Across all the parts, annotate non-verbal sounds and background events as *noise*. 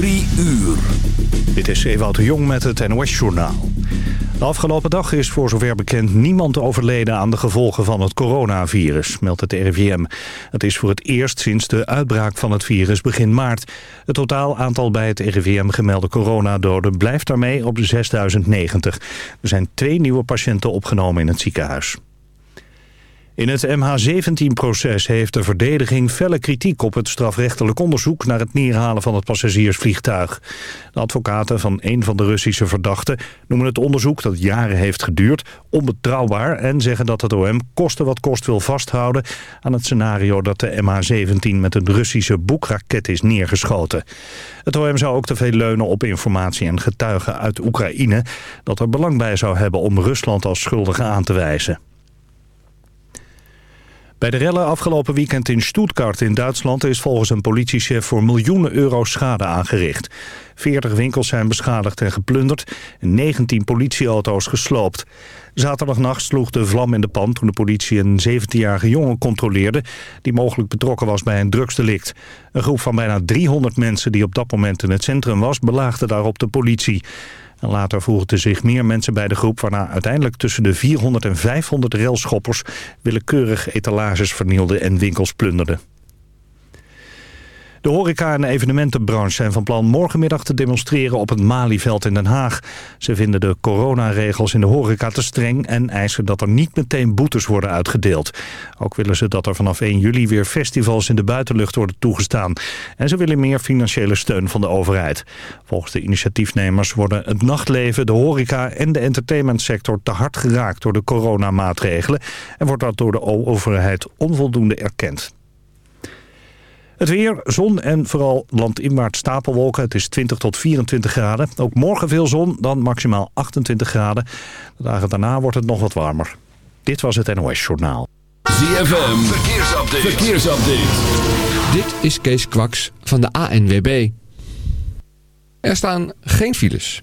Uur. Dit is Ewout de Jong met het NOS-journaal. De afgelopen dag is voor zover bekend niemand overleden aan de gevolgen van het coronavirus, meldt het RIVM. Het is voor het eerst sinds de uitbraak van het virus begin maart. Het totaal aantal bij het RIVM gemelde coronadoden blijft daarmee op 6090. Er zijn twee nieuwe patiënten opgenomen in het ziekenhuis. In het MH17-proces heeft de verdediging felle kritiek op het strafrechtelijk onderzoek naar het neerhalen van het passagiersvliegtuig. De advocaten van een van de Russische verdachten noemen het onderzoek dat jaren heeft geduurd onbetrouwbaar en zeggen dat het OM koste wat kost wil vasthouden aan het scenario dat de MH17 met een Russische boekraket is neergeschoten. Het OM zou ook te veel leunen op informatie en getuigen uit Oekraïne dat er belang bij zou hebben om Rusland als schuldige aan te wijzen. Bij de rellen afgelopen weekend in Stuttgart in Duitsland... is volgens een politiechef voor miljoenen euro schade aangericht. 40 winkels zijn beschadigd en geplunderd... en 19 politieauto's gesloopt. Zaterdagnacht sloeg de vlam in de pan toen de politie een 17-jarige jongen controleerde... die mogelijk betrokken was bij een drugsdelict. Een groep van bijna 300 mensen die op dat moment in het centrum was... belaagde daarop de politie. En later voegden zich meer mensen bij de groep... waarna uiteindelijk tussen de 400 en 500 railschoppers... willekeurig etalages vernielden en winkels plunderden. De horeca- en evenementenbranche zijn van plan morgenmiddag te demonstreren op het Malieveld in Den Haag. Ze vinden de coronaregels in de horeca te streng en eisen dat er niet meteen boetes worden uitgedeeld. Ook willen ze dat er vanaf 1 juli weer festivals in de buitenlucht worden toegestaan. En ze willen meer financiële steun van de overheid. Volgens de initiatiefnemers worden het nachtleven, de horeca en de entertainmentsector te hard geraakt door de coronamaatregelen. En wordt dat door de overheid onvoldoende erkend. Het weer, zon en vooral landinwaarts stapelwolken. Het is 20 tot 24 graden. Ook morgen veel zon, dan maximaal 28 graden. De dagen daarna wordt het nog wat warmer. Dit was het NOS Journaal. ZFM, verkeersupdate. verkeersupdate. Dit is Kees Kwaks van de ANWB. Er staan geen files.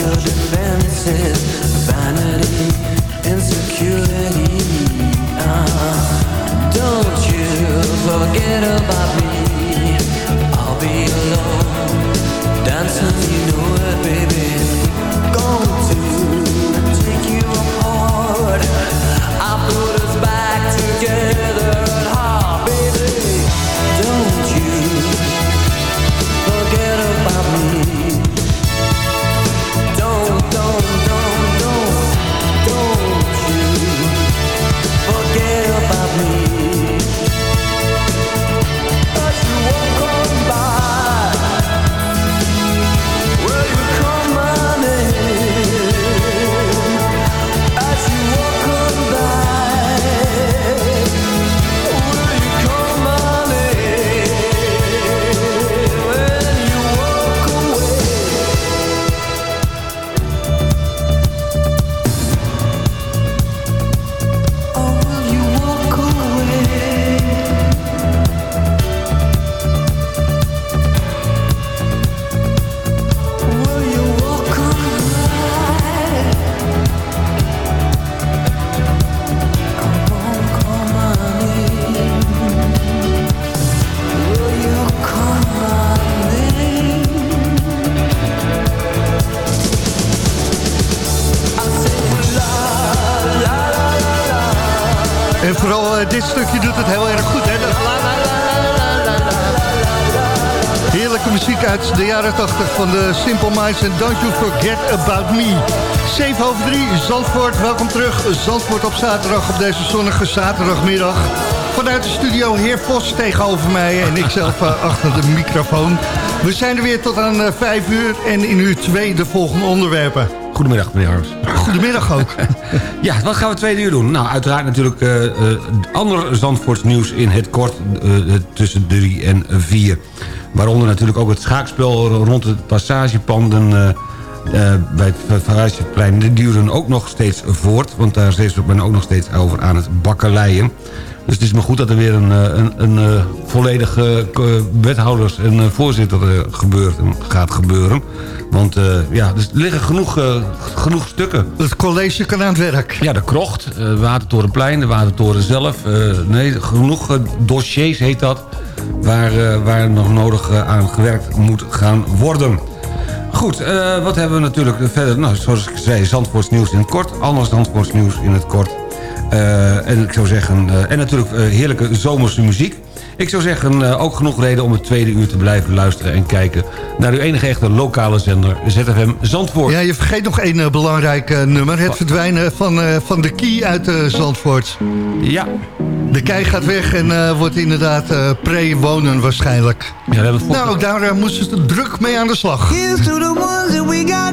Your defenses. Vanity, insecurity. Uh, don't you forget about me. Simple Minds en Don't You Forget About Me. 7 over 3, Zandvoort, welkom terug. Zandvoort op zaterdag, op deze zonnige zaterdagmiddag. Vanuit de studio Heer Vos tegenover mij en ikzelf eh, achter de microfoon. We zijn er weer tot aan eh, 5 uur en in uur 2 de volgende onderwerpen. Goedemiddag, meneer Harms. Goedemiddag ook. *laughs* Ja, wat gaan we tweede uur doen? Nou, uiteraard natuurlijk eh, ander Zandvoorts nieuws in het kort eh, tussen 3 en 4. Waaronder natuurlijk ook het schaakspel rond het passagepanden... bij het Verhuisjeplein. Die duren ook nog steeds voort. Want daar is men ook nog steeds over aan het bakkeleien. Dus het is maar goed dat er weer een, eh, een, een eh, volledige eh, wethouders en voorzitter gebeurt, en gaat gebeuren. Want ja, er liggen genoeg, genoeg stukken. Het college kan aan het werk. Ja, de krocht, eh, Watertorenplein, de Watertoren zelf. nee, genoeg dossiers heet dat... waar, waar nog nodig aan gewerkt moet gaan worden. Goed, wat hebben we natuurlijk verder? Nou, zoals ik zei, Zandvoorts nieuws in het kort. Anders Zandvoorts nieuws in het kort. Eh, en ik zou zeggen... eh, en natuurlijk eh, heerlijke zomerse muziek. Ik zou zeggen, eh, ook genoeg reden om het tweede uur te blijven luisteren... en kijken naar uw enige echte lokale zender ZFM Zandvoort. Ja, je vergeet nog één belangrijk nummer. Het verdwijnen van, eh, van de key uit eh, Zandvoort. Ja, De kei gaat weg en eh, wordt inderdaad eh, pre-wonen waarschijnlijk. ja we hebben Nou, ook daar moesten ze druk mee aan de slag. Here's to the ones that we got.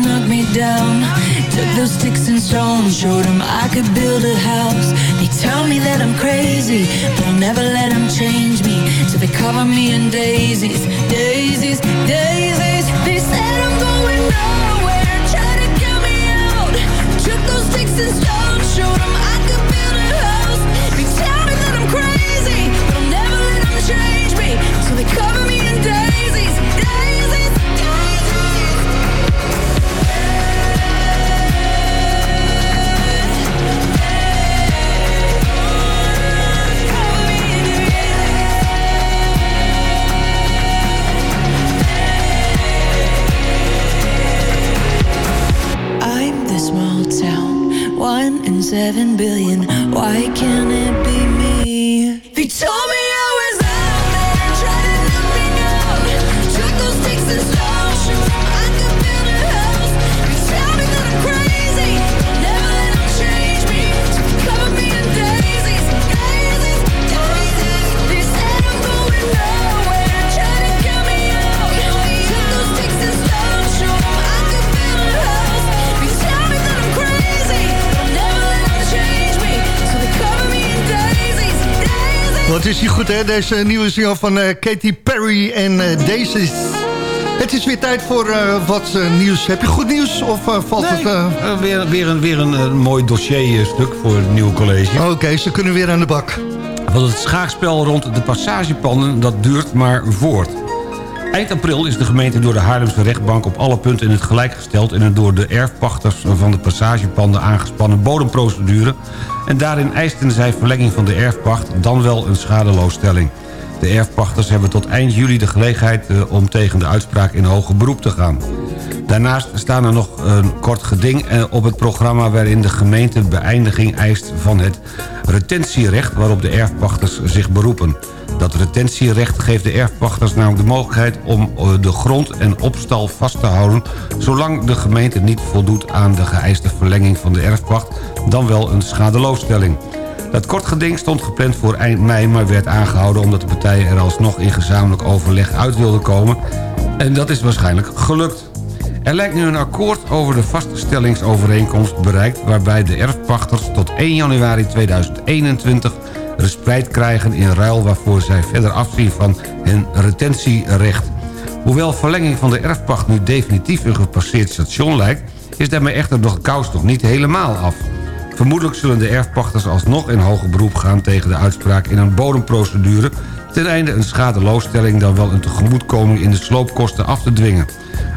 tried to knock me down. Took those sticks and stones, showed them I could build a house. They tell me that I'm crazy, but I'll never let them change me. So they cover me in daisies, daisies, daisies. They said I'm going nowhere, try to get me out. Took those sticks and stones, showed them I could build a seven billion. Why can't it be me? They Wat is hier goed, hè? Deze nieuwe single van eh, Katy Perry en eh Daisies. Het is weer tijd voor eh, wat nieuws. Heb je goed nieuws of valt het... weer, weer een, weer een, mooi dossierstuk voor het nieuwe college. Oké, ze kunnen weer aan de bak. Want het schaakspel rond de passagepanden, dat duurt maar voort. Eind april is de gemeente door de Haarlemse rechtbank op alle punten in het gelijk gesteld... in een door de erfpachters van de passagepanden aangespannen bodemprocedure... en daarin eisten zij verlenging van de erfpacht, dan wel een schadeloosstelling. De erfpachters hebben tot eind juli de gelegenheid eh, om tegen de uitspraak in hoger beroep te gaan. Daarnaast staan er nog een kort geding eh, op het programma... waarin de gemeente beëindiging eist van het retentierecht... waarop de erfpachters zich beroepen. Dat retentierecht geeft de erfpachters namelijk de mogelijkheid... om eh, de grond en opstal vast te houden... zolang de gemeente niet voldoet aan de geëiste verlenging van de erfpacht... dan wel een schadeloosstelling. Dat kort geding stond gepland voor eind mei... maar werd aangehouden omdat de partijen er alsnog in gezamenlijk overleg uit wilden komen. En dat is waarschijnlijk gelukt. Er lijkt nu een akkoord over de vaststellingsovereenkomst bereikt... waarbij de erfpachters tot 1 januari 2021 respijt krijgen in ruil... waarvoor zij verder afzien van hun retentierecht. Hoewel verlenging van de erfpacht nu definitief een gepasseerd station lijkt... is daarmee echter nog kous nog niet helemaal af. Vermoedelijk zullen de erfpachters alsnog in hoger beroep gaan... tegen de uitspraak in een bodemprocedure... ten einde een schadeloosstelling dan wel een tegemoetkoming in de sloopkosten af te dwingen.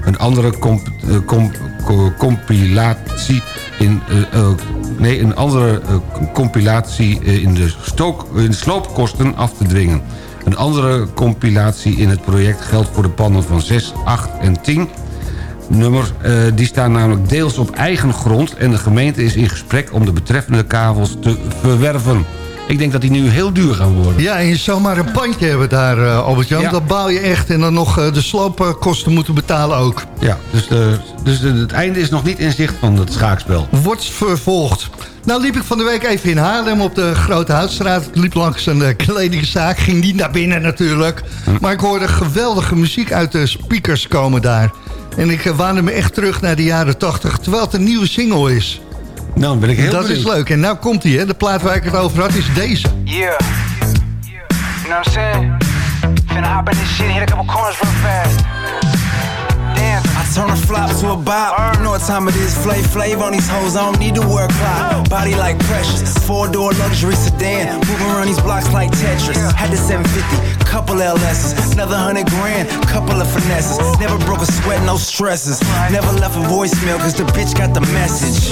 Een andere eh, comp- co- compilatie in... eh, eh, nee, een andere compilatie in de, stook, in sloopkosten af te dwingen. Een andere compilatie in het project geldt voor de panden van 6, 8 en 10 nummers. die staan namelijk deels op eigen grond... en de gemeente is in gesprek om de betreffende kavels te verwerven. Ik denk dat die nu heel duur gaan worden. Ja, en je zou maar een pandje hebben daar, eh, Albert-Jan. Ja. Dat bouw je echt en dan nog eh, de sloopkosten moeten betalen ook. Ja, dus, de, dus de- het einde is nog niet in zicht van het schaakspel. Wordt vervolgd. Nou liep ik van de week even in Haarlem op de Grote Houtstraat. Ik liep langs een eh, kledingzaak, ging niet naar binnen natuurlijk. Maar ik hoorde geweldige muziek uit de speakers komen daar. En ik eh, waande me echt terug naar de jaren 80, terwijl het een nieuwe single is. Nou, dan ben ik heel dat benieuwd. is leuk. En nou komt hij, hè. De plaat waar ik het over had is deze. Yeah. You know what I'm saying? Finna hop in this shit, hit a couple corners real fast. Damn. I turn a flop to a bop. You know what time it is, flay flav on these hoes, I don't need to work clock. Body like precious, four door luxury sedan. Moving around these blocks like Tetris. Had the 750, couple LS's, another hundred grand, couple of finesses. Never broke a sweat, no stresses. Never left a voicemail, cause the bitch got the message.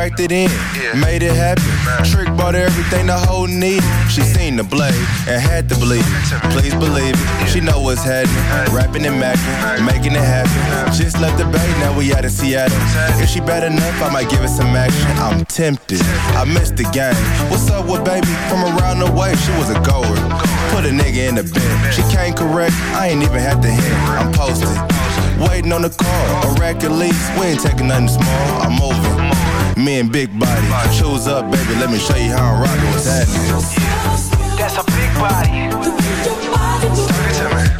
It in, made it happen. Trick bought everything the whole needed. She seen the blade and had to believe it. Please believe it. She know what's happening. Rapping and macking, making it happen. Just left the bay, now we out in Seattle. If she bad enough, I might give it some action. I'm tempted. I missed the game. What's up with baby? From around the way, she was a goer. Put a nigga in the bed. She came correct. I ain't even had to hit. I'm posted. Waiting on the call, a record lease. We ain't taking nothing small. I'm moving. Me and Big Body. Choose up, baby. Let me show you how I'm rocking. What's happening? That's a big body. That's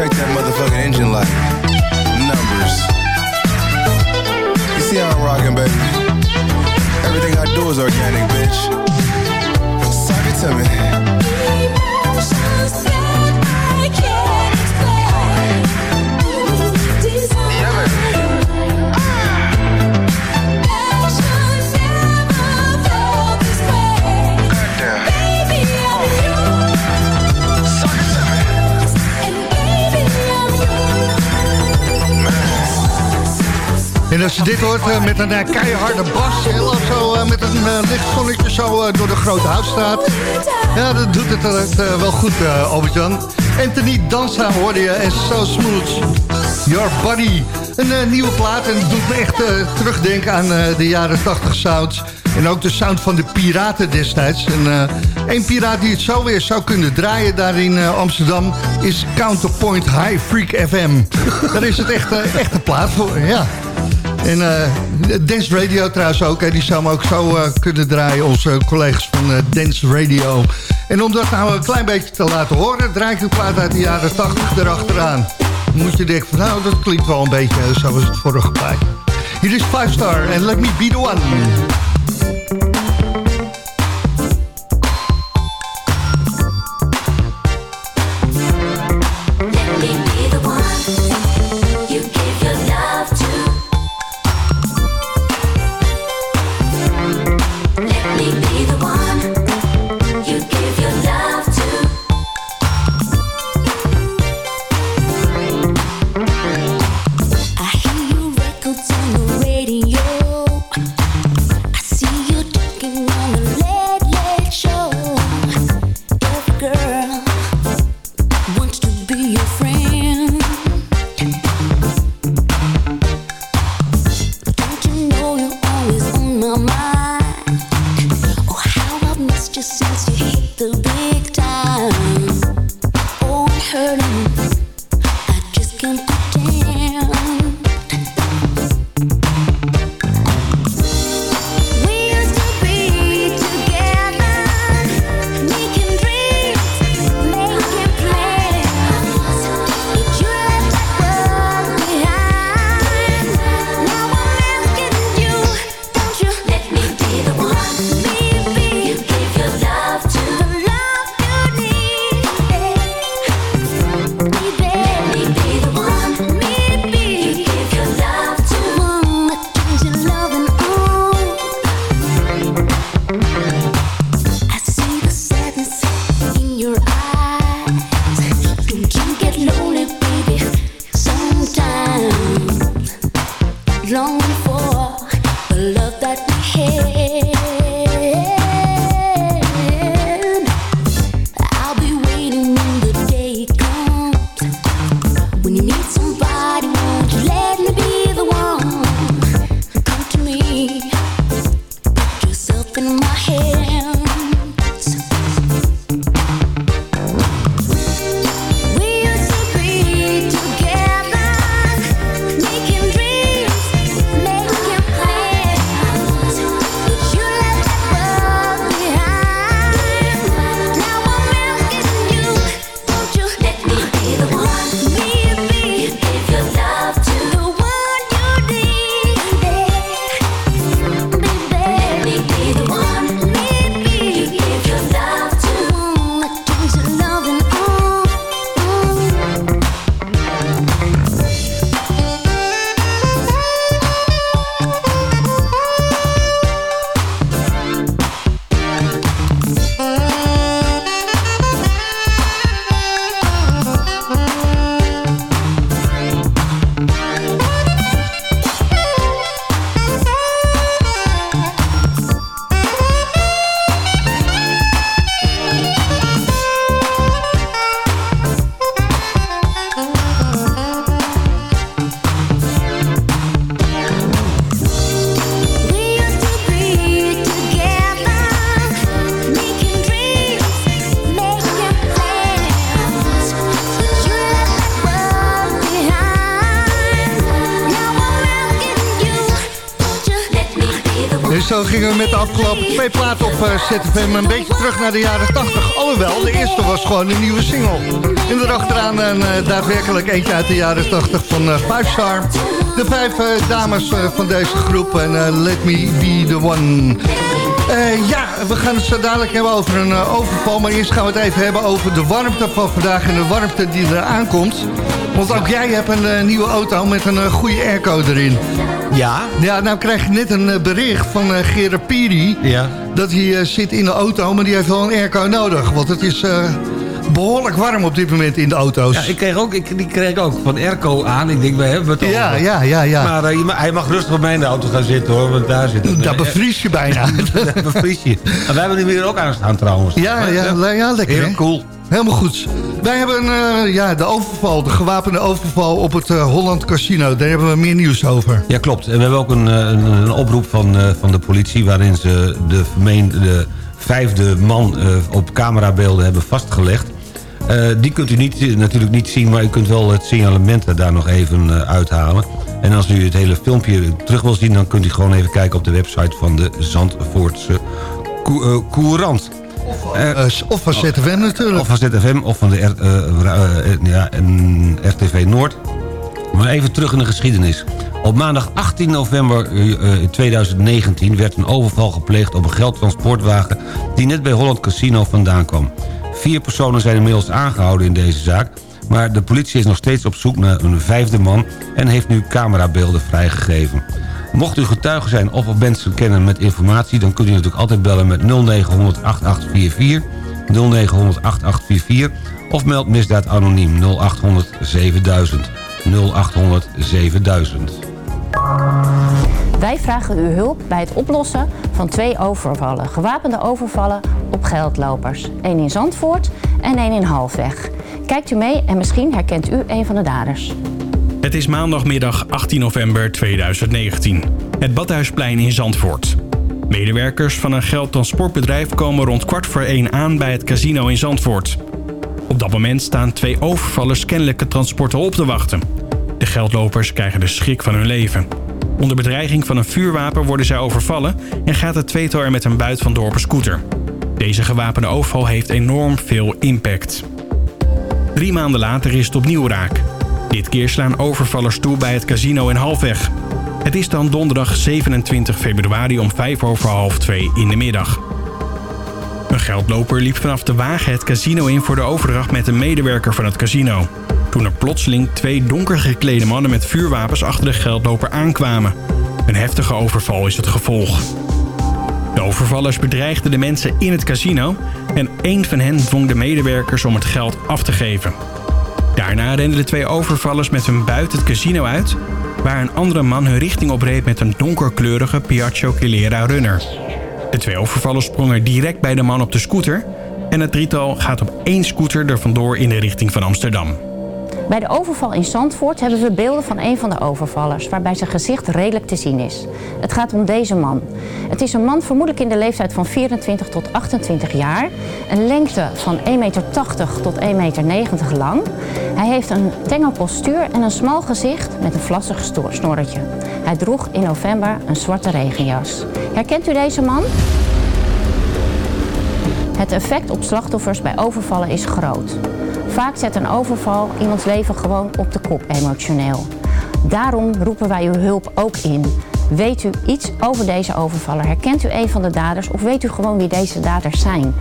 Check that motherfucking engine light. Numbers. You see how I'm rocking, baby? Everything I do is organic, bitch. Suck it to me. Je dit hoort eh, met een eh, keiharde bas... en loopt zo eh, met een licht zo door de Grote Houtstraat. Ja, dat doet het wel goed, Albert-Jan. Anthony Dansa hoorde je en So Smooth. Your Body. Een nieuwe plaat en doet me echt terugdenken aan de jaren 80 sounds... En ook de sound van de piraten destijds. En één piraat die het zo weer zou kunnen draaien daar in Amsterdam... is Counterpoint High Freak FM. Daar is het echt, eh, echt een plaat voor, ja. En eh, Dance Radio trouwens ook. Die zou hem ook zo eh, kunnen draaien. Onze collega's van eh, Dance Radio. En om dat nou een klein beetje te laten horen... draai ik een plaat uit de jaren 80 erachteraan. Dan moet je denken van nou, dat klinkt wel een beetje zoals het vorige plaat. Hier is 5 Star en Let Me Be The One. Twee platen op eh, ZFM een beetje terug naar de jaren 80. Alhoewel, de eerste was gewoon een nieuwe single. En erachteraan een eh, daadwerkelijk eentje uit de jaren 80 van eh, Five Star. De vijf dames van deze groep en Let Me Be The One. Ja, we gaan het zo dadelijk hebben over een overval. Maar eerst gaan we het even hebben over de warmte van vandaag en de warmte die er aankomt. Want ook jij hebt een nieuwe auto met een goede airco erin. Ja? Ja, nou krijg ik net een eh, bericht van eh Gerard Piri... Ja. dat hij eh, zit in de auto, maar die heeft wel een airco nodig. Want het is eh, behoorlijk warm op dit moment in de auto's. Ja, ik kreeg ook, ik, die kreeg ook van Airco aan. Ik denk, wij hebben het Ja, over. ja, ja, ja. Maar eh, je ma- hij mag rustig bij mij in de auto gaan zitten hoor, want daar zit het. Daar bevries je bijna. *laughs* Daar bevries je. En wij hebben nu weer ook aanstaan trouwens. Ja, ja, ja lekker Heel cool. Helemaal goed. Wij hebben eh, ja, de overval, de gewapende overval op het eh, Holland Casino. Daar hebben we meer nieuws over. Ja, klopt. En we hebben ook een, eh, een, oproep van, van de politie... waarin ze de vermeende de vijfde man op camerabeelden hebben vastgelegd. Die kunt u niet, natuurlijk niet zien, maar u kunt wel het signalement daar nog even uithalen. En als u het hele filmpje terug wil zien... dan kunt u gewoon even kijken op de website van de Zandvoortse Cou- Courant. Eh, Eh, of van ZFM natuurlijk. of van ZFM of van de R- eh, ja, en RTV Noord. Maar even terug in de geschiedenis. Op maandag 18 november eh, eh, 2019 werd een overval gepleegd op een geldtransportwagen... die net bij Holland Casino vandaan kwam. Vier personen zijn inmiddels aangehouden in deze zaak... maar de politie is nog steeds op zoek naar een vijfde man... en heeft nu camerabeelden vrijgegeven. Mocht u getuige zijn of mensen kennen met informatie... dan kunt u natuurlijk altijd bellen met 0900 8844... 0900 8844 of meld misdaad anoniem 0800 7000. 0800 7000. Wij vragen uw hulp bij het oplossen van twee overvallen. Gewapende overvallen op geldlopers. Eén in Zandvoort en één in Halfweg. Kijkt u mee en misschien herkent u een van de daders. Het is maandagmiddag 18 november 2019. Het Badhuisplein in Zandvoort. Medewerkers van een geldtransportbedrijf komen rond kwart voor één aan bij het casino in Zandvoort. Op dat moment staan twee overvallers kennelijke transporten op te wachten. De geldlopers krijgen de schrik van hun leven. Onder bedreiging van een vuurwapen worden zij overvallen en gaat het tweetal er met een buit vandoor op een scooter. Deze gewapende overval heeft enorm veel impact. Drie maanden later is het opnieuw raak. Dit keer slaan overvallers toe bij het casino in Halfweg. Het is dan donderdag 27 februari om 5 over half 2 in de middag. Een geldloper liep vanaf de wagen het casino in voor de overdracht met een medewerker van het casino. Toen er plotseling twee donker geklede mannen met vuurwapens achter de geldloper aankwamen. Een heftige overval is het gevolg. De overvallers bedreigden de mensen in het casino en één van hen dwong de medewerkers om het geld af te geven. Daarna renden de twee overvallers met hun buit het casino uit... waar een andere man hun richting opreed met een donkerkleurige Piaggio Calera Runner. De twee overvallers sprongen direct bij de man op de scooter... en het drietal gaat op één scooter er vandoor in de richting van Amsterdam. Bij de overval in Zandvoort hebben we beelden van een van de overvallers... waarbij zijn gezicht redelijk te zien is. Het gaat om deze man. Het is een man vermoedelijk in de leeftijd van 24 tot 28 jaar. Een lengte van 1,80 meter tot 1,90 meter lang. Hij heeft een tengel postuur en een smal gezicht met een vlassig snorretje. Hij droeg in november een zwarte regenjas. Herkent u deze man? Het effect op slachtoffers bij overvallen is groot. Vaak zet een overval iemands leven gewoon op de kop emotioneel. Daarom roepen wij uw hulp ook in. Weet u iets over deze overvaller? Herkent u een van de daders of weet u gewoon wie deze daders zijn?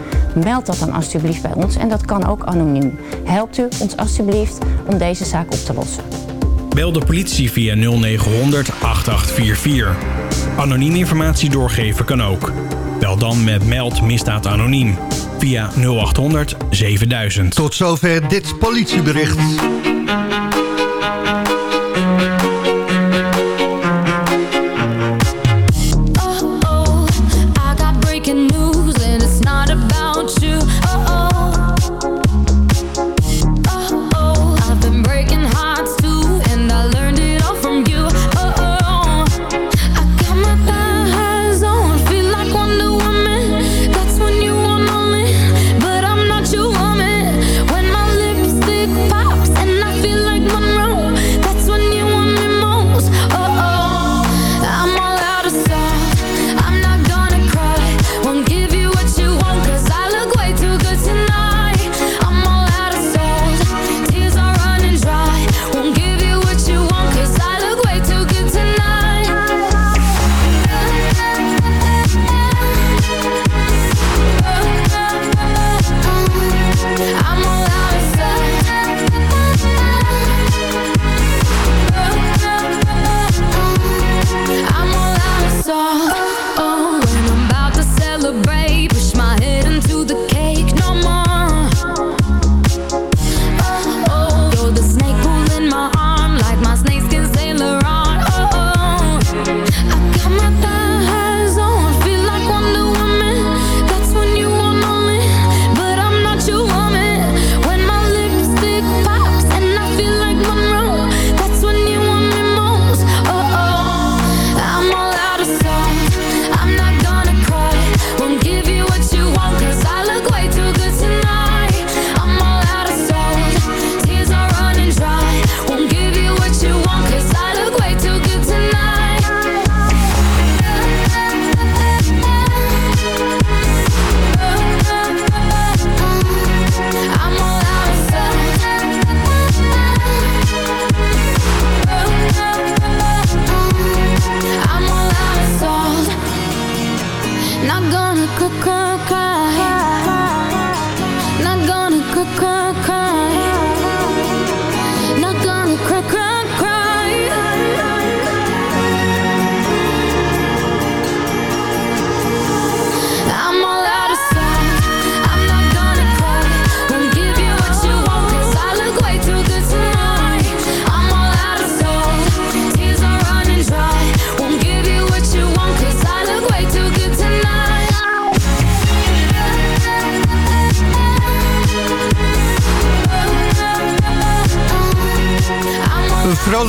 Meld dat dan alstublieft bij ons en dat kan ook anoniem. Helpt u ons alstublieft om deze zaak op te lossen. Bel de politie via 0900 8844. Anoniem informatie doorgeven kan ook. Bel dan met Meld Misdaad Anoniem via 0800 7000. Tot zover dit politiebericht.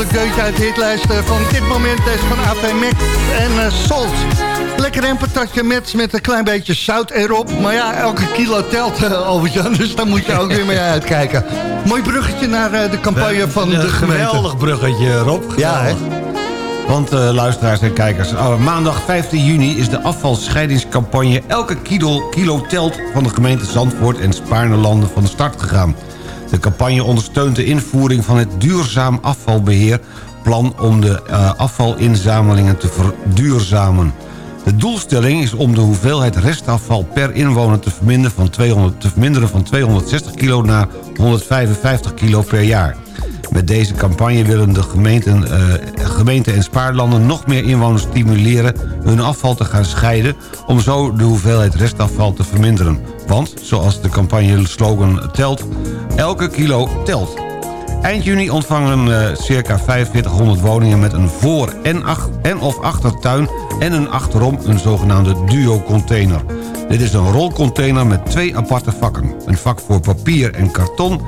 Natuurlijk deuntje uit de hitlijst eh, van dit moment. Deze van AV Mac en eh, Salt. Lekker een patatje met, met een klein beetje zout erop. Maar ja, elke kilo telt, uh, Albert-Jan. Dus daar moet je ook weer mee uitkijken. Mooi bruggetje naar de campagne van de gemeente. geweldig bruggetje, Rob. Ja, hè? Want luisteraars en kijkers, oh, maandag 15 juni is de afvalscheidingscampagne... Elke kilo, kilo telt van de gemeente Zandvoort en Spaarnelanden van de start gegaan. De campagne ondersteunt de invoering van het duurzaam afvalbeheer... plan om de eh, afvalinzamelingen te verduurzamen. De doelstelling is om de hoeveelheid restafval per inwoner te verminderen van 200, te verminderen van 260 kilo naar 155 kilo per jaar. Met deze campagne willen de gemeenten, eh, en spaarlanden nog meer inwoners stimuleren hun afval te gaan scheiden om zo de hoeveelheid restafval te verminderen. Want, zoals de campagne slogan telt, elke kilo telt. Eind juni ontvangen eh, circa 4500 woningen met een voor- en, en of achtertuin... en een achterom een zogenaamde duo-container. Dit is een rolcontainer met twee aparte vakken. Een vak voor papier en karton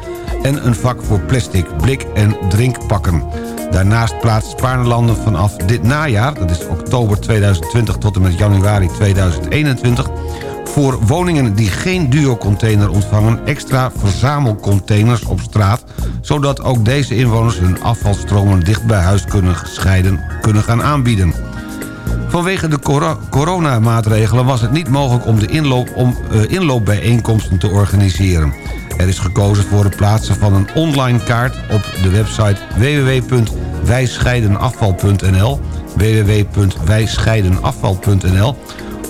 en een vak voor plastic, blik en drinkpakken. Daarnaast plaatst Spaarnelanden vanaf dit najaar... dat is oktober 2020 tot en met januari 2021 voor woningen die geen duo-container ontvangen... extra verzamelcontainers op straat... zodat ook deze inwoners hun afvalstromen dicht bij huis kunnen gescheiden kunnen gaan aanbieden. Vanwege de coro- coronamaatregelen was het niet mogelijk om de inloop, om, eh, inloopbijeenkomsten te organiseren. Er is gekozen voor het plaatsen van een online kaart op de website www.wijscheidenafval.nl www.wijscheidenafval.nl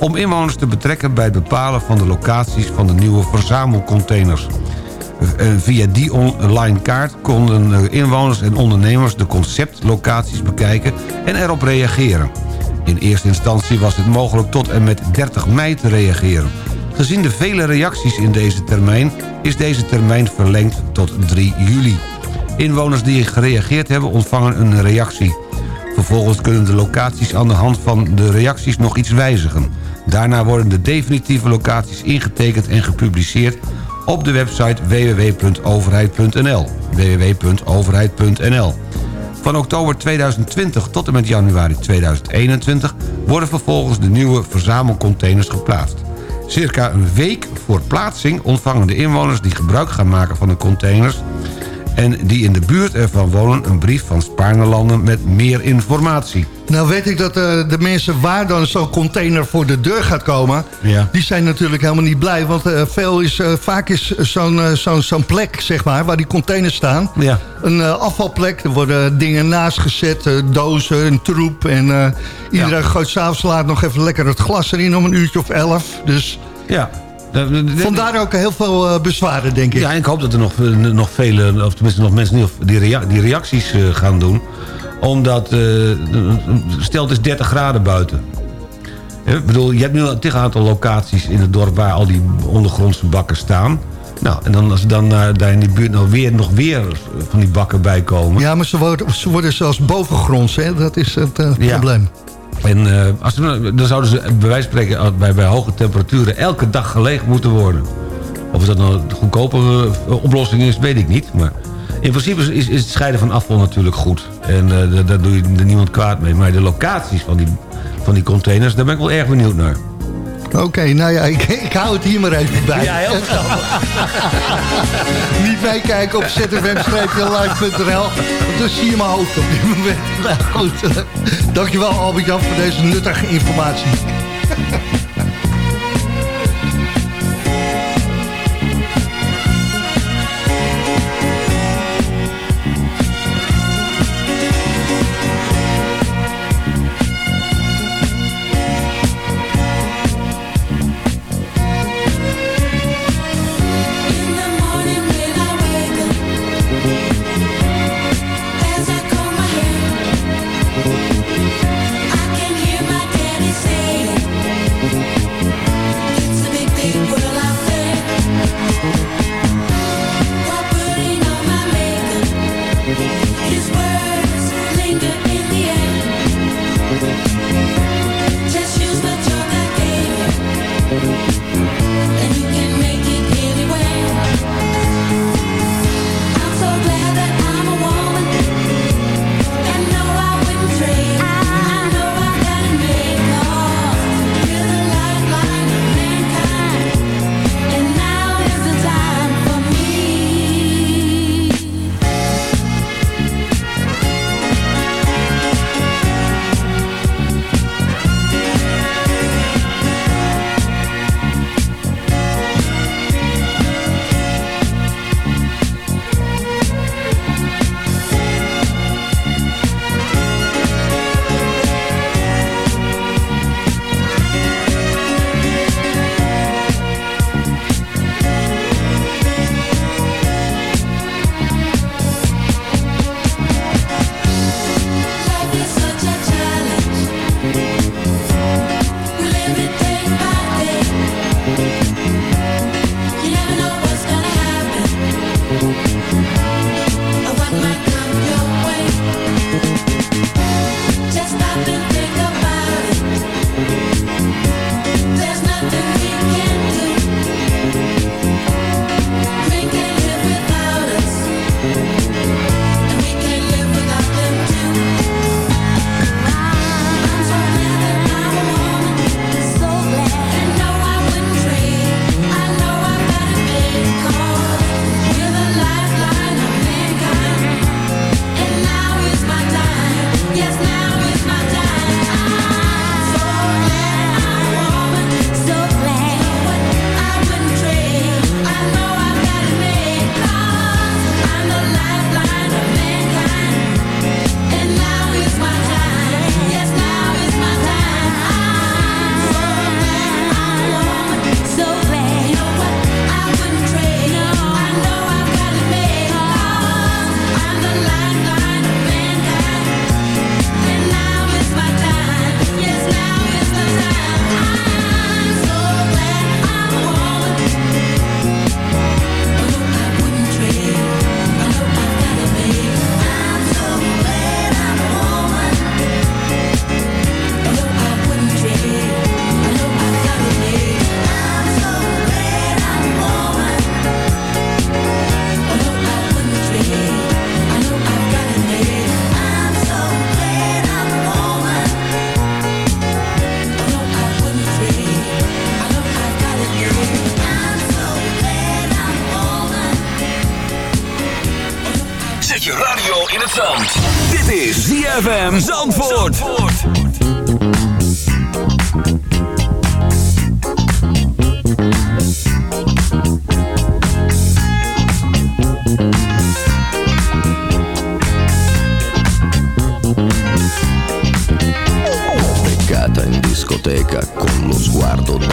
om inwoners te betrekken bij het bepalen van de locaties van de nieuwe verzamelcontainers. Eh, Via die online kaart konden inwoners en ondernemers de conceptlocaties bekijken en erop reageren. In eerste instantie was het mogelijk tot en met 30 mei te reageren. Gezien de vele reacties in deze termijn is deze termijn verlengd tot 3 juli. Inwoners die gereageerd hebben ontvangen een reactie. Vervolgens kunnen de locaties aan de hand van de reacties nog iets wijzigen. Daarna worden de definitieve locaties ingetekend en gepubliceerd op de website www.overheid.nl www.overheid.nl Van oktober 2020 tot en met januari 2021 worden vervolgens de nieuwe verzamelcontainers geplaatst. Circa een week voor plaatsing ontvangen de inwoners die gebruik gaan maken van de containers en die in de buurt ervan wonen een brief van Spaarnelanden met meer informatie. Nou weet ik dat eh, de mensen waar dan zo'n container voor de deur gaat komen... Ja. die zijn natuurlijk helemaal niet blij. Want eh, veel is, eh, vaak is zo'n zo'n zo'n plek, zeg maar, waar die containers staan... Ja. een afvalplek. Er worden dingen naast gezet, dozen, een troep. En iedereen gooit s'avonds laat nog even lekker het glas erin om een uurtje of elf. Dus Ja. Vandaar ook heel veel eh, bezwaren, denk ik. Ja, en ik hoop dat er nog, eh, nog vele, of tenminste nog mensen die, die, rea- die reacties eh, gaan doen. Omdat, stel het is 30 graden buiten. Ik bedoel, je hebt nu een tig aantal locaties in het dorp waar al die ondergrondse bakken staan. Nou, en dan als dan daar in die buurt nog weer, nog weer van die bakken bij komen. Ja, maar ze worden, ze worden zelfs bovengronds, hè? dat is het eh, Ja. En eh, als dan zouden ze bij wijze van spreken bij, bij hoge temperaturen elke dag geleegd moeten worden. Of dat nou een goedkope eh, oplossing is, weet ik niet. Maar in principe is, is het scheiden van afval natuurlijk goed. En eh, daar- doe je niemand kwaad mee. Maar de locaties van die, van die containers, daar ben ik wel erg benieuwd naar. Oké, nou ja, ik, *laughs* ik hou het hier maar even bij. Ja, heel. *laughs* Niet meekijken op zfm-live.nl. Want dan zie je mijn hoofd op dit moment. *laughs* Nou goed, dankjewel Albert-Jan voor deze nuttige informatie.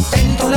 contento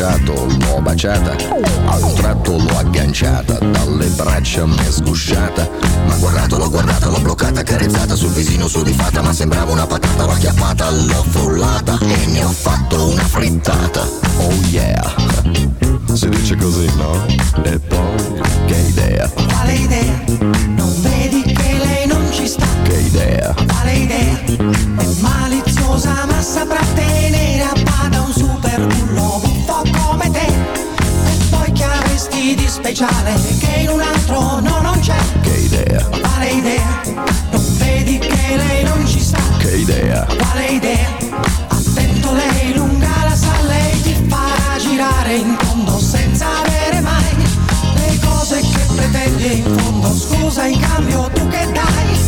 baciato, l'ho baciata. A un tratto l'ho agganciata, dalle braccia mi è sgusciata. Ma guardato, l'ho guardata, l'ho bloccata, carezzata sul visino sudifata, ma sembrava una patata, l'ho acchiappata, l'ho frullata e ne ho fatto una frittata. Oh yeah, si dice così, no? E poi, che idea, Quale idea? Non vedi che lei non ci sta? che idea, Quale idea? È maliziosa ma saprà tenere a bada un super bullo di speciale che in un altro no non c'è? che idea, Quale idea? Non vedi che lei non ci sta? che idea, Quale idea? Attento lei lunga la sa, lei ti farà girare in tondo senza avere mai le cose che pretendi in fondo. Scusa in cambio tu che dai?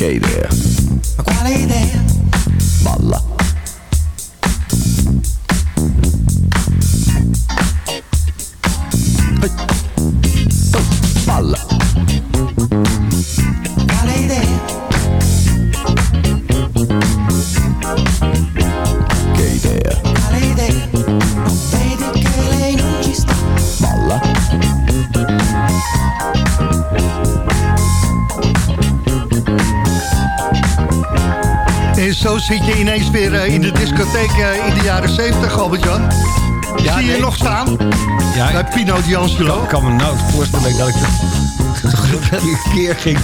Decatur. Weer eh, in de discotheek eh, in de jaren 70, Albert-Jan. Zie je nee. nog staan? Ja, Bij Pino D'Angelo. Ik kan me nou voorstellen dat ik een keer ging.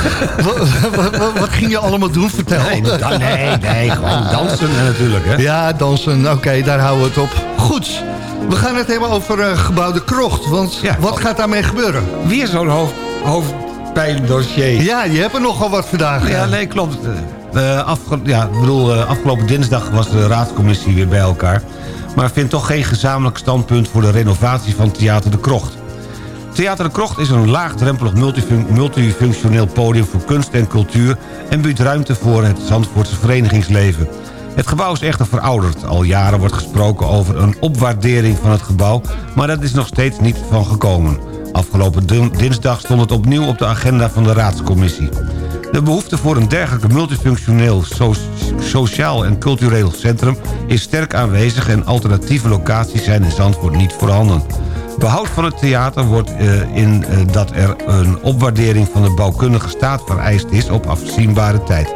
*laughs* wat, wat- wat- ging je allemaal doen? Vertel. Nee, da- nee, nee, gewoon dansen natuurlijk. Hè. Ja, dansen. Oké, daar houden we het op. Goed. We gaan het hebben over eh gebouwde krocht. Want Ja. wat gaat daarmee gebeuren? Weer zo'n hoofd, hoofdpijndossier. Ja, je hebt er nogal wat vandaag. Ja, nee, klopt. Eh, ja, bedoel, eh, afgelopen dinsdag was de raadscommissie weer bij elkaar. Maar vindt toch geen gezamenlijk standpunt voor de renovatie van Theater de Krocht. Theater de Krocht is een laagdrempelig multifun- multifunctioneel podium voor kunst en cultuur... en biedt ruimte voor het Zandvoortse verenigingsleven. Het gebouw is echter verouderd. Al jaren wordt gesproken over een opwaardering van het gebouw... maar dat is nog steeds niet van gekomen. Afgelopen din- dinsdag stond het opnieuw op de agenda van de raadscommissie. De behoefte voor een dergelijk multifunctioneel, so- sociaal en cultureel centrum is sterk aanwezig en alternatieve locaties zijn in Zandvoort niet voorhanden. Behoud van het theater wordt eh, in eh, dat er een opwaardering van de bouwkundige staat vereist is op afzienbare tijd.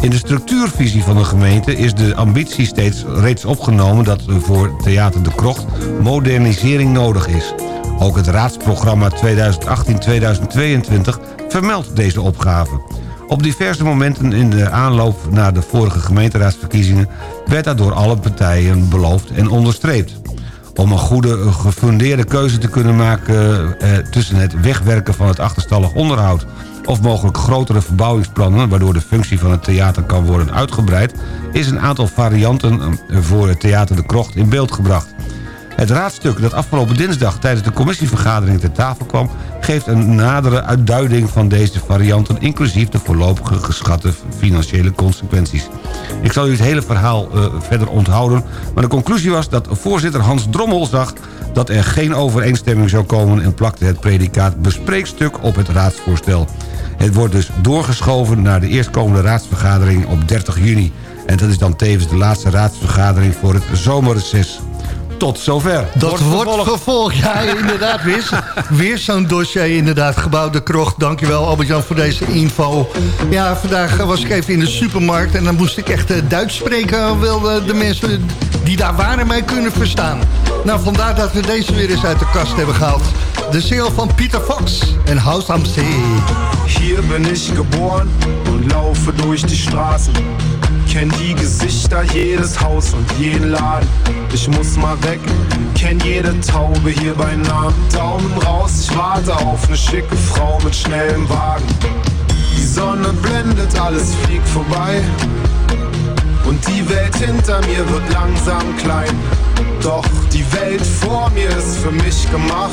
In de structuurvisie van de gemeente is de ambitie steeds reeds opgenomen dat voor Theater de Krocht modernisering nodig is. Ook het raadsprogramma 2018-2022 vermeldt deze opgave. Op diverse momenten in de aanloop naar de vorige gemeenteraadsverkiezingen... werd dat door alle partijen beloofd en onderstreept. Om een goede, gefundeerde keuze te kunnen maken... Eh, tussen het wegwerken van het achterstallig onderhoud... of mogelijk grotere verbouwingsplannen... waardoor de functie van het theater kan worden uitgebreid... is een aantal varianten eh, voor het Theater de Krocht in beeld gebracht. Het raadstuk dat afgelopen dinsdag tijdens de commissievergadering ter tafel kwam... geeft een nadere uitduiding van deze varianten... inclusief de voorlopige geschatte financiële consequenties. Ik zal u het hele verhaal eh, verder onthouden... maar de conclusie was dat voorzitter Hans Drommel zag... dat er geen overeenstemming zou komen... en plakte het predicaat bespreekstuk op het raadsvoorstel. Het wordt dus doorgeschoven naar de eerstkomende raadsvergadering op 30 juni. En dat is dan tevens de laatste raadsvergadering voor het zomerreces. Tot zover. Dat wordt vervolgd. Ja, inderdaad. Weer, weer zo'n dossier, inderdaad. Gebouw de Krocht. Dankjewel, Albert-Jan, voor deze info. Ja, vandaag was ik even in de supermarkt... en dan moest ik echt eh, Duits spreken... wil eh, de mensen die daar waren mij kunnen verstaan. Nou, vandaar dat we deze weer eens uit de kast hebben gehaald. De single van Pieter Fox en House am See. Hier bin ich geboren und laufe durch die Straßen. Kenn die Gesichter, jedes Haus und jeden Laden. Ich muss mal weg, kenn jede Taube hier bei Namen. Daumen raus, ich warte auf ne schicke Frau mit schnellem Wagen. Die Sonne blendet, alles fliegt vorbei. Und die Welt hinter mir wird langsam klein. Doch die Welt vor mir ist für mich gemacht.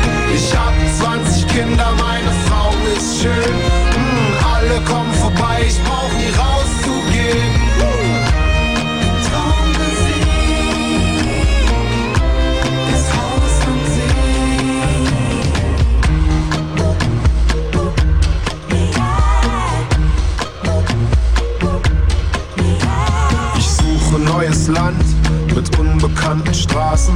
Ich hab 20 Kinder, meine Frau ist schön. Mm, alle kommen vorbei, ich brauch nie rauszugehen. Das Haus am Ich suche neues Land mit unbekannten Straßen,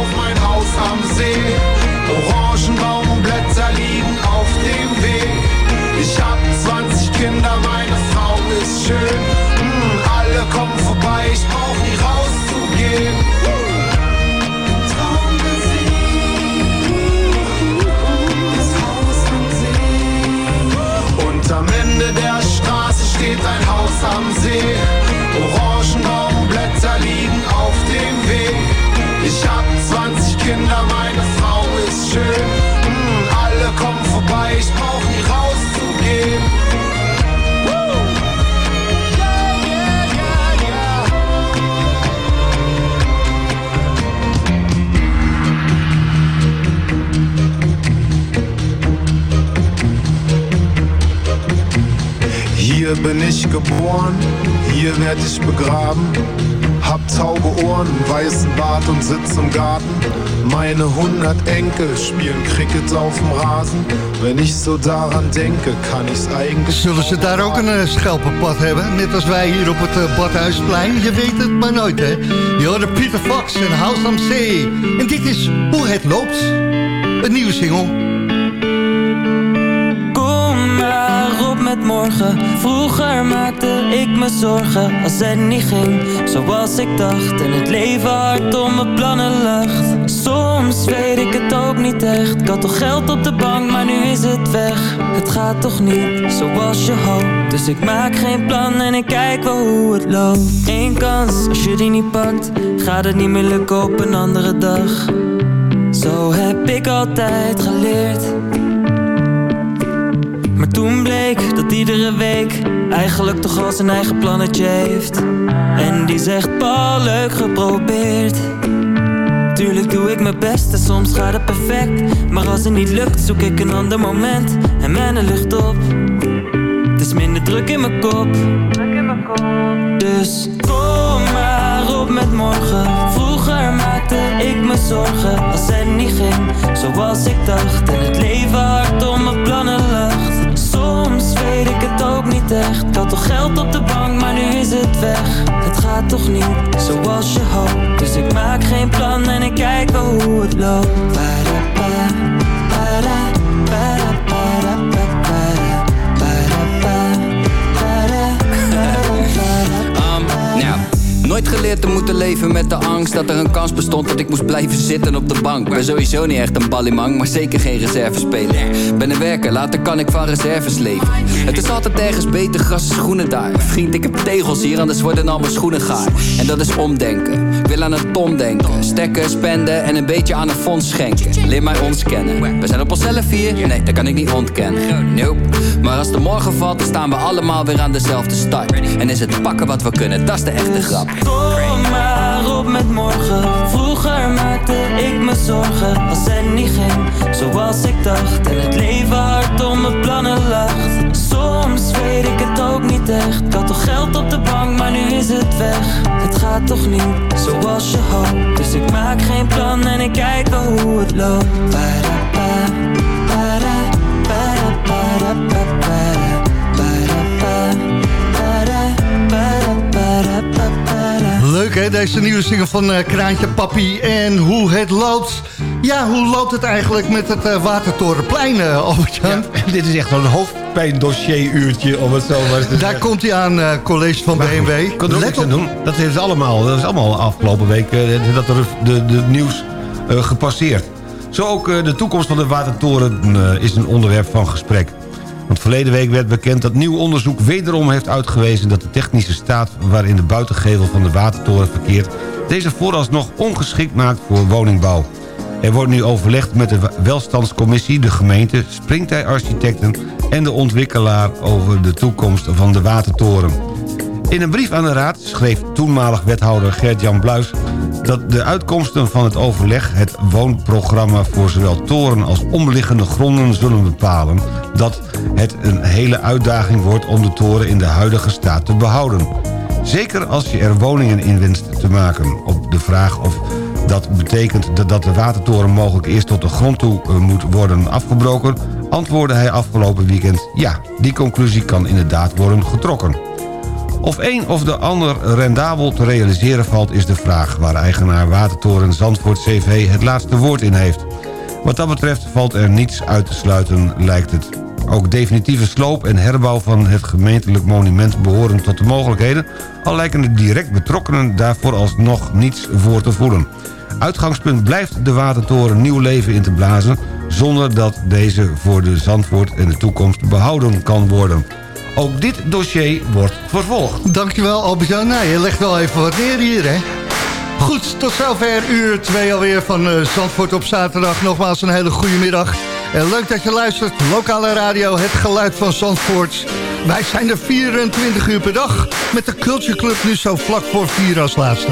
geboren, hier werd ich begraben. Hab tauge Ohren, weißen Bart und sitz im Garten. Meine hundert Enkel spielen Cricket auf dem Rasen. Wenn ich so daran denke, kann ich's eigentlich... Zullen ze daar ook een eh, schelpenpad hebben? Net als wij hier op het eh, Badhuisplein. Je weet het maar nooit, hè? Je hoorde Peter Fox en House am See. En dit is Hoe het loopt. Een nieuwe single. Morgen. Vroeger maakte ik me zorgen als het niet ging zoals ik dacht. En het leven hard om mijn plannen lacht. Soms weet ik het ook niet echt. Ik had toch geld op de bank, maar nu is het weg. Het gaat toch niet zoals je hoopt. Dus ik maak geen plan en ik kijk wel hoe het loopt. Eén kans, als je die niet pakt, gaat het niet meer lukken op een andere dag. Zo heb ik altijd geleerd. Toen bleek dat iedere week eigenlijk toch al zijn eigen plannetje heeft. En die zegt, Paul, leuk geprobeerd. Tuurlijk doe ik mijn best en soms gaat het perfect. Maar als het niet lukt, zoek ik een ander moment en mijn lucht op. Het is minder druk in mijn kop. Dus kom maar op met morgen. Vroeger maakte ik me zorgen als het niet ging zoals ik dacht. En het leven hard om mijn plannen lacht. Weet ik het ook niet echt. Had toch geld op de bank, maar nu is het weg. Het gaat toch niet zoals je hoopt. Dus ik maak geen plan en ik kijk wel hoe het loopt. Ba-da-ba, nooit geleerd te moeten leven met de angst dat er een kans bestond dat ik moest blijven zitten op de bank. Ben sowieso niet echt een ballimang, maar zeker geen reservespeler. Ben een werker, later kan ik van reserves leven. Het is altijd ergens beter, gras en schoenen daar. Vriend, ik heb tegels hier, anders worden al mijn schoenen gaar. En dat is omdenken. Wil aan een ton denken. Stekken, spenden en een beetje aan een fonds schenken. Leer mij ons kennen. We zijn op onszelf hier? Nee, dat kan ik niet ontkennen. Nope. Maar als de morgen valt, dan staan we allemaal weer aan dezelfde start. En is het pakken wat we kunnen, dat is de echte grap. Kom maar op met morgen. Vroeger maakte ik me zorgen als het niet ging zoals ik dacht. En het leven hard om mijn plannen lacht. Soms weet ik het ook niet echt. Ik had toch geld op de bank, maar nu is het weg. Het gaat toch niet zoals je hoopt. Dus ik maak geen plan en ik kijk wel hoe het loopt. Leuk hè, deze nieuwe single van eh, Kraantje Papi en hoe het loopt. Ja, hoe loopt het eigenlijk met het eh, Watertorenplein, uh, Albert-Jan? *laughs* Dit is echt wel een hoofdpijndossieruurtje, om het zo maar te Daar zeggen. komt hij aan, eh, college van BMW. Ik kan er Let op. doen. Dat is allemaal, dat is allemaal afgelopen week eh, dat er de, de nieuws eh, gepasseerd. Zo ook eh, de toekomst van de Watertoren eh, is een onderwerp van gesprek. Want verleden week werd bekend dat nieuw onderzoek wederom heeft uitgewezen... dat de technische staat waarin de buitengevel van de Watertoren verkeert... deze vooralsnog ongeschikt maakt voor woningbouw. Er wordt nu overlegd met de welstandscommissie, de gemeente, springtij-architecten... en de ontwikkelaar over de toekomst van de Watertoren. In een brief aan de Raad schreef toenmalig wethouder Gert-Jan Bluis... dat de uitkomsten van het overleg het woonprogramma... voor zowel toren als omliggende gronden zullen bepalen... dat het een hele uitdaging wordt om de toren in de huidige staat te behouden. Zeker als je er woningen in wenst te maken. Op de vraag of dat betekent dat- de watertoren mogelijk eerst tot de grond toe eh, moet worden afgebroken... antwoordde hij afgelopen weekend... ja, die conclusie kan inderdaad worden getrokken. Of een of de ander rendabel te realiseren valt is de vraag... waar eigenaar Watertoren Zandvoort CV het laatste woord in heeft. Wat dat betreft valt er niets uit te sluiten, lijkt het. Ook definitieve sloop en herbouw van het gemeentelijk monument behoren tot de mogelijkheden... al lijken de direct betrokkenen daarvoor alsnog niets voor te voelen. Uitgangspunt blijft de Watertoren nieuw leven in te blazen... zonder dat deze voor de Zandvoort in de toekomst behouden kan worden. Ook dit dossier wordt vervolgd. Dankjewel Albert-Jan. Je legt wel even wat neer hier, hè? Goed, tot zover uur 2 alweer van eh, Zandvoort op zaterdag. Nogmaals een hele goede middag. En leuk dat je luistert. Lokale radio, het geluid van Zandvoort. Wij zijn er 24 uur per dag. Met de Culture Club nu zo vlak voor 4 als laatste.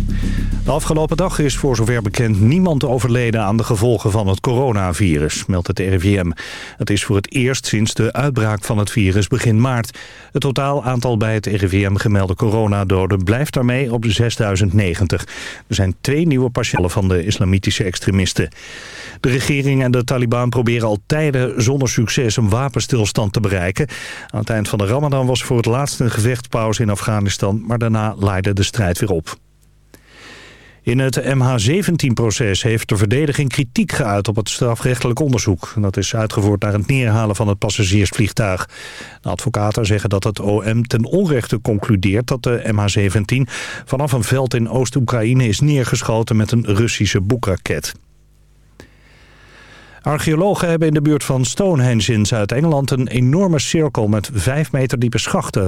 De afgelopen dag is voor zover bekend niemand overleden aan de gevolgen van het coronavirus, meldt het RIVM. Het is voor het eerst sinds de uitbraak van het virus begin maart. Het totaal aantal bij het RIVM gemelde coronadoden blijft daarmee op 6090. Er zijn twee nieuwe patiënten van de islamitische extremisten. De regering en de Taliban proberen al tijden zonder succes een wapenstilstand te bereiken. Aan het eind van de ramadan was voor het laatst een gevechtspauze in Afghanistan, maar daarna leidde de strijd weer op. In het MH17-proces heeft de verdediging kritiek geuit op het strafrechtelijk onderzoek. Dat is uitgevoerd naar het neerhalen van het passagiersvliegtuig. De advocaten zeggen dat het OM ten onrechte concludeert dat de MH17 vanaf een veld in Oost-Oekraïne is neergeschoten met een Russische boekraket. Archeologen hebben in de buurt van Stonehenge in Zuid-Engeland een enorme cirkel met 5 meter diepe schachten.